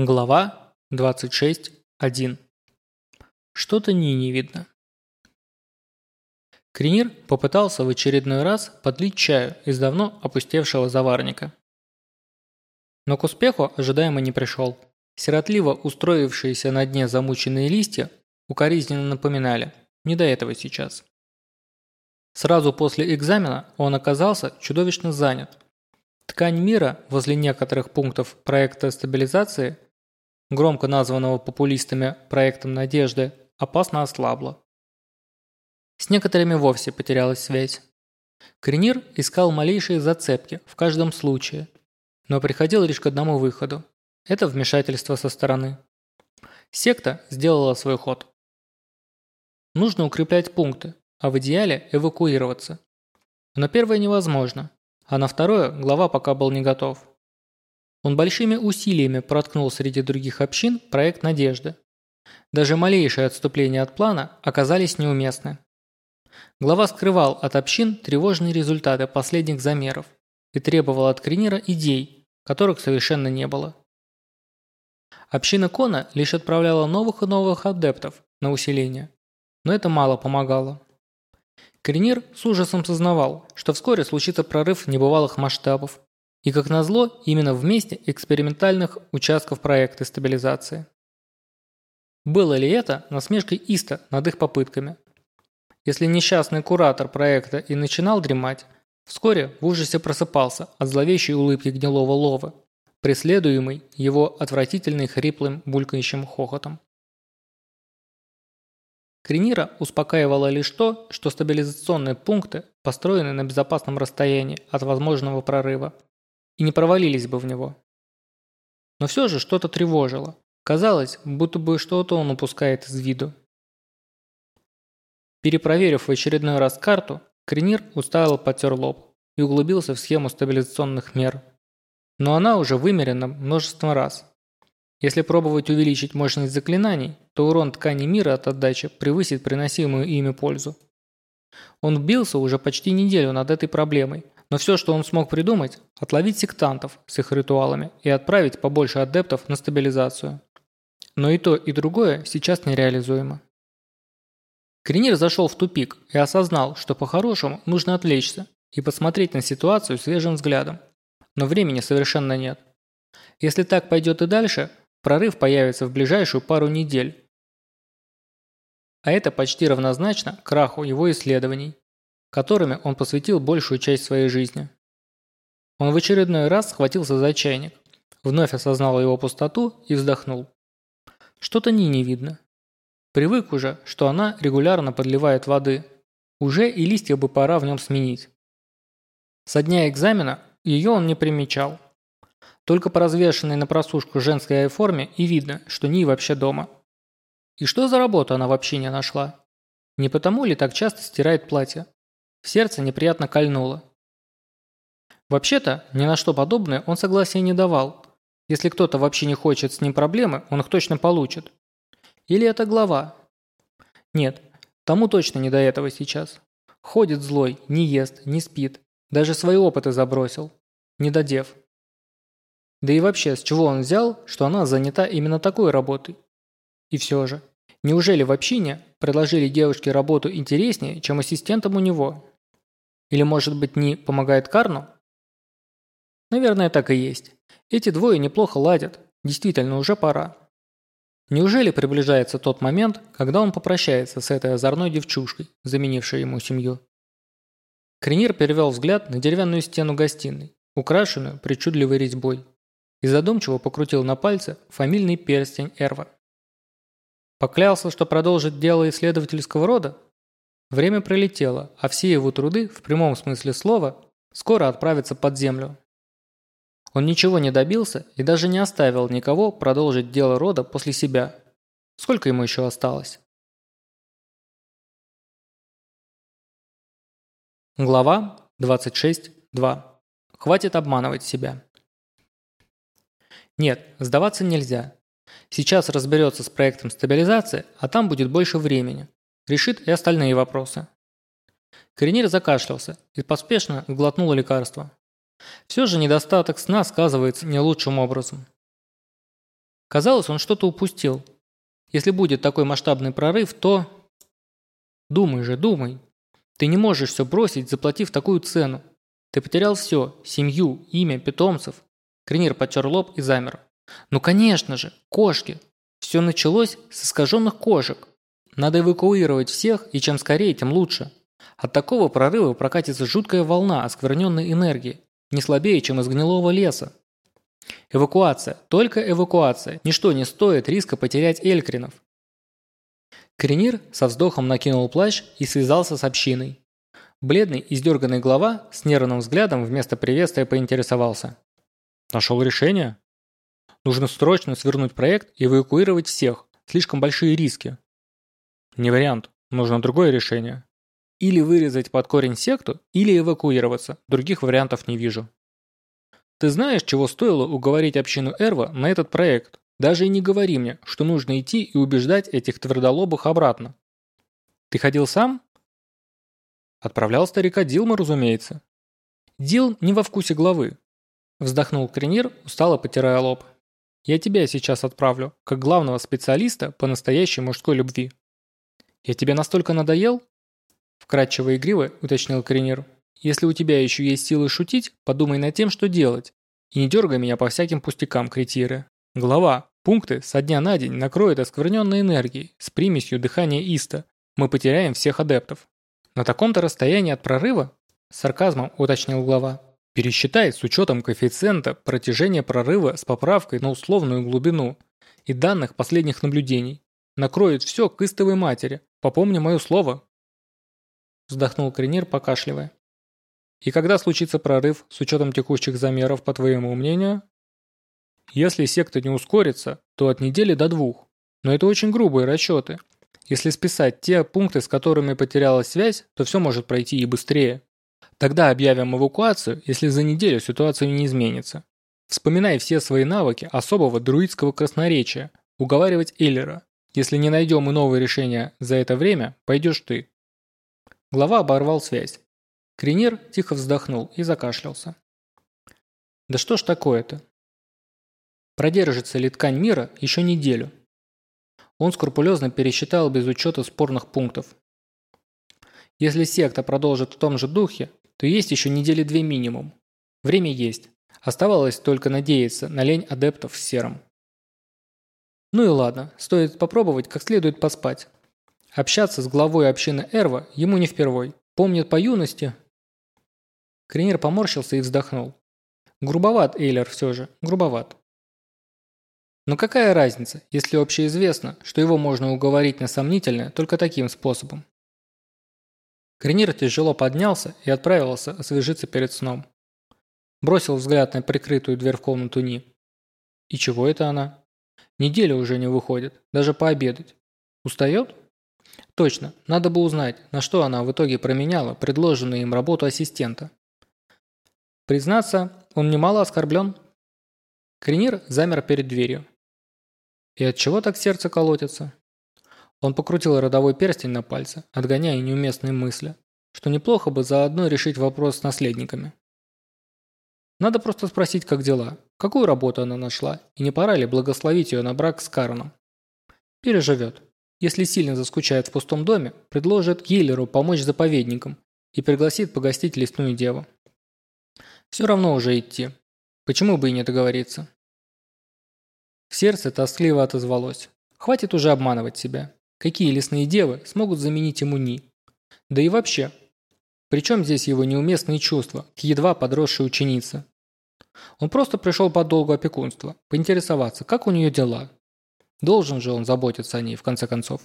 Глава 26.1. Что-то Ни не видно. Кренир попытался в очередной раз подлить чаю из давно опустевшего заварника. Но к успеху ожидаемо не пришел. Сиротливо устроившиеся на дне замученные листья укоризненно напоминали «не до этого сейчас». Сразу после экзамена он оказался чудовищно занят. Ткань мира возле некоторых пунктов проекта стабилизации – громко названного популистами проектом «Надежды», опасно ослабла. С некоторыми вовсе потерялась связь. Кренир искал малейшие зацепки в каждом случае, но приходил лишь к одному выходу. Это вмешательство со стороны. Секта сделала свой ход. Нужно укреплять пункты, а в идеале эвакуироваться. Но первое невозможно, а на второе глава пока был не готов. Он большими усилиями проткнул среди других общин проект «Надежды». Даже малейшие отступления от плана оказались неуместны. Глава скрывал от общин тревожные результаты последних замеров и требовал от Кринера идей, которых совершенно не было. Община Кона лишь отправляла новых и новых адептов на усиление, но это мало помогало. Кринир с ужасом сознавал, что вскоре случится прорыв небывалых масштабов, и, как назло, именно в месте экспериментальных участков проекта стабилизации. Было ли это насмешкой Иста над их попытками? Если несчастный куратор проекта и начинал дремать, вскоре в ужасе просыпался от зловещей улыбки гнилого лова, преследуемый его отвратительным хриплым булькающим хохотом. Кренира успокаивало лишь то, что стабилизационные пункты построены на безопасном расстоянии от возможного прорыва и не провалились бы в него. Но все же что-то тревожило. Казалось, будто бы что-то он упускает из виду. Перепроверив в очередной раз карту, Кренир устало потер лоб и углубился в схему стабилизационных мер. Но она уже вымерена множество раз. Если пробовать увеличить мощность заклинаний, то урон ткани мира от отдачи превысит приносимую ими пользу. Он бился уже почти неделю над этой проблемой, но все, что он смог придумать – отловить сектантов с их ритуалами и отправить побольше адептов на стабилизацию. Но и то, и другое сейчас нереализуемо. Кренир зашел в тупик и осознал, что по-хорошему нужно отвлечься и посмотреть на ситуацию свежим взглядом. Но времени совершенно нет. Если так пойдет и дальше, прорыв появится в ближайшую пару недель. А это почти равнозначно краху его исследований которыми он посвятил большую часть своей жизни. Он в очередной раз схватился за чайник, вновь осознал его пустоту и вздохнул. Что-то Ни не видно. Привык уже, что она регулярно подливает воды. Уже и листья бы пора в нем сменить. Со дня экзамена ее он не примечал. Только по развешенной на просушку женской айформе и видно, что Ни вообще дома. И что за работу она вообще не нашла? Не потому ли так часто стирает платье? В сердце неприятно кольнуло. Вообще-то, ни на что подобное он согласия не давал. Если кто-то вообще не хочет с ним проблемы, он их точно получит. Или это глава? Нет, тому точно не до этого сейчас. Ходит злой, не ест, не спит. Даже свои опыты забросил. Не додев. Да и вообще, с чего он взял, что она занята именно такой работой? И все же, неужели в общине предложили девушке работу интереснее, чем ассистентом у него? Или, может быть, не помогает Карну? Наверное, так и есть. Эти двое неплохо ладят. Действительно, уже пора. Неужели приближается тот момент, когда он попрощается с этой озорной девчушкой, заменившей ему семью? Кренир перевел взгляд на деревянную стену гостиной, украшенную причудливой резьбой, и задумчиво покрутил на пальце фамильный перстень Эрва. Поклялся, что продолжит дело исследовательского рода? Время пролетело, а все его труды, в прямом смысле слова, скоро отправятся под землю. Он ничего не добился и даже не оставил никого продолжить дело рода после себя. Сколько ему еще осталось? Глава 26.2. Хватит обманывать себя. Нет, сдаваться нельзя. Сейчас разберется с проектом стабилизации, а там будет больше времени. Решит и остальные вопросы. Коренир закашлялся и поспешно глотнул лекарство. Все же недостаток сна сказывается не лучшим образом. Казалось, он что-то упустил. Если будет такой масштабный прорыв, то... Думай же, думай. Ты не можешь все бросить, заплатив такую цену. Ты потерял все – семью, имя, питомцев. Кренир потер лоб и замер. Ну конечно же, кошки. Все началось с искаженных кошек. Надо эвакуировать всех, и чем скорее, тем лучше. От такого прорыва прокатится жуткая волна оскверненной энергии, не слабее, чем из гнилого леса. Эвакуация, только эвакуация, ничто не стоит риска потерять элькринов. Кренир со вздохом накинул плащ и связался с общиной. Бледный, издерганный глава с нервным взглядом вместо приветствия поинтересовался. «Нашел решение? Нужно срочно свернуть проект и эвакуировать всех. Слишком большие риски». «Не вариант. Нужно другое решение. Или вырезать под корень секту, или эвакуироваться. Других вариантов не вижу». «Ты знаешь, чего стоило уговорить общину Эрва на этот проект?» Даже и не говори мне, что нужно идти и убеждать этих твердолобых обратно. Ты ходил сам? Отправлял старика Дилма, разумеется. Дил не во вкусе главы. Вздохнул Кренир, устало потирая лоб. Я тебя сейчас отправлю, как главного специалиста по настоящей мужской любви. Я тебе настолько надоел? Вкратчиво игриво уточнил Кренир. Если у тебя еще есть силы шутить, подумай над тем, что делать. И не дергай меня по всяким пустякам, кретиры. Глава. Пункты со дня на день накроют оскверненной энергией с примесью дыхания Иста. Мы потеряем всех адептов. На таком-то расстоянии от прорыва, сарказмом уточнил глава, пересчитай с учетом коэффициента протяжения прорыва с поправкой на условную глубину и данных последних наблюдений. Накроет все к истовой матери. Попомни мое слово. Вздохнул Кренир, покашливая. И когда случится прорыв с учетом текущих замеров, по твоему мнению? Если секта не ускорится, то от недели до двух. Но это очень грубые расчеты. Если списать те пункты, с которыми потерялась связь, то все может пройти и быстрее. Тогда объявим эвакуацию, если за неделю ситуация не изменится. Вспоминай все свои навыки особого друидского красноречия. Уговаривать Эллера. Если не найдем иного решения за это время, пойдешь ты. Глава оборвал связь. Кринер тихо вздохнул и закашлялся. Да что ж такое-то? Продержится ли ткань мира еще неделю? Он скрупулезно пересчитал без учета спорных пунктов. Если секта продолжит в том же духе, то есть еще недели две минимум. Время есть. Оставалось только надеяться на лень адептов с серым. Ну и ладно, стоит попробовать как следует поспать. Общаться с главой общины Эрва ему не впервой. Помнит по юности. Кренер поморщился и вздохнул. Грубоват Эйлер все же, грубоват. Но какая разница, если общеизвестно, что его можно уговорить на сомнительное только таким способом? Кренир тяжело поднялся и отправился освежиться перед сном. Бросил взгляд на прикрытую дверь в комнату Ни. И чего это она? Неделя уже не выходит, даже пообедать. Устает? Точно, надо бы узнать, на что она в итоге променяла предложенную им работу ассистента. Признаться, он немало оскорблен. Кренир замер перед дверью. И от чего так сердце колотится? Он покрутил родовой перстень на пальце, отгоняя неуместные мысли, что неплохо бы заодно решить вопрос с наследниками. Надо просто спросить, как дела, какую работу она нашла, и не пора ли благословить ее на брак с Кароном. Переживет. Если сильно заскучает в пустом доме, предложит Гиллеру помочь заповедникам и пригласит погостить лесную деву. Все равно уже идти. Почему бы и не договориться? Сердце тоскливо отозвалось. Хватит уже обманывать себя. Какие лесные девы смогут заменить ему Ни? Да и вообще, причем здесь его неуместные чувства к едва подросшей ученице? Он просто пришел по долгу опекунства, поинтересоваться, как у нее дела. Должен же он заботиться о ней, в конце концов.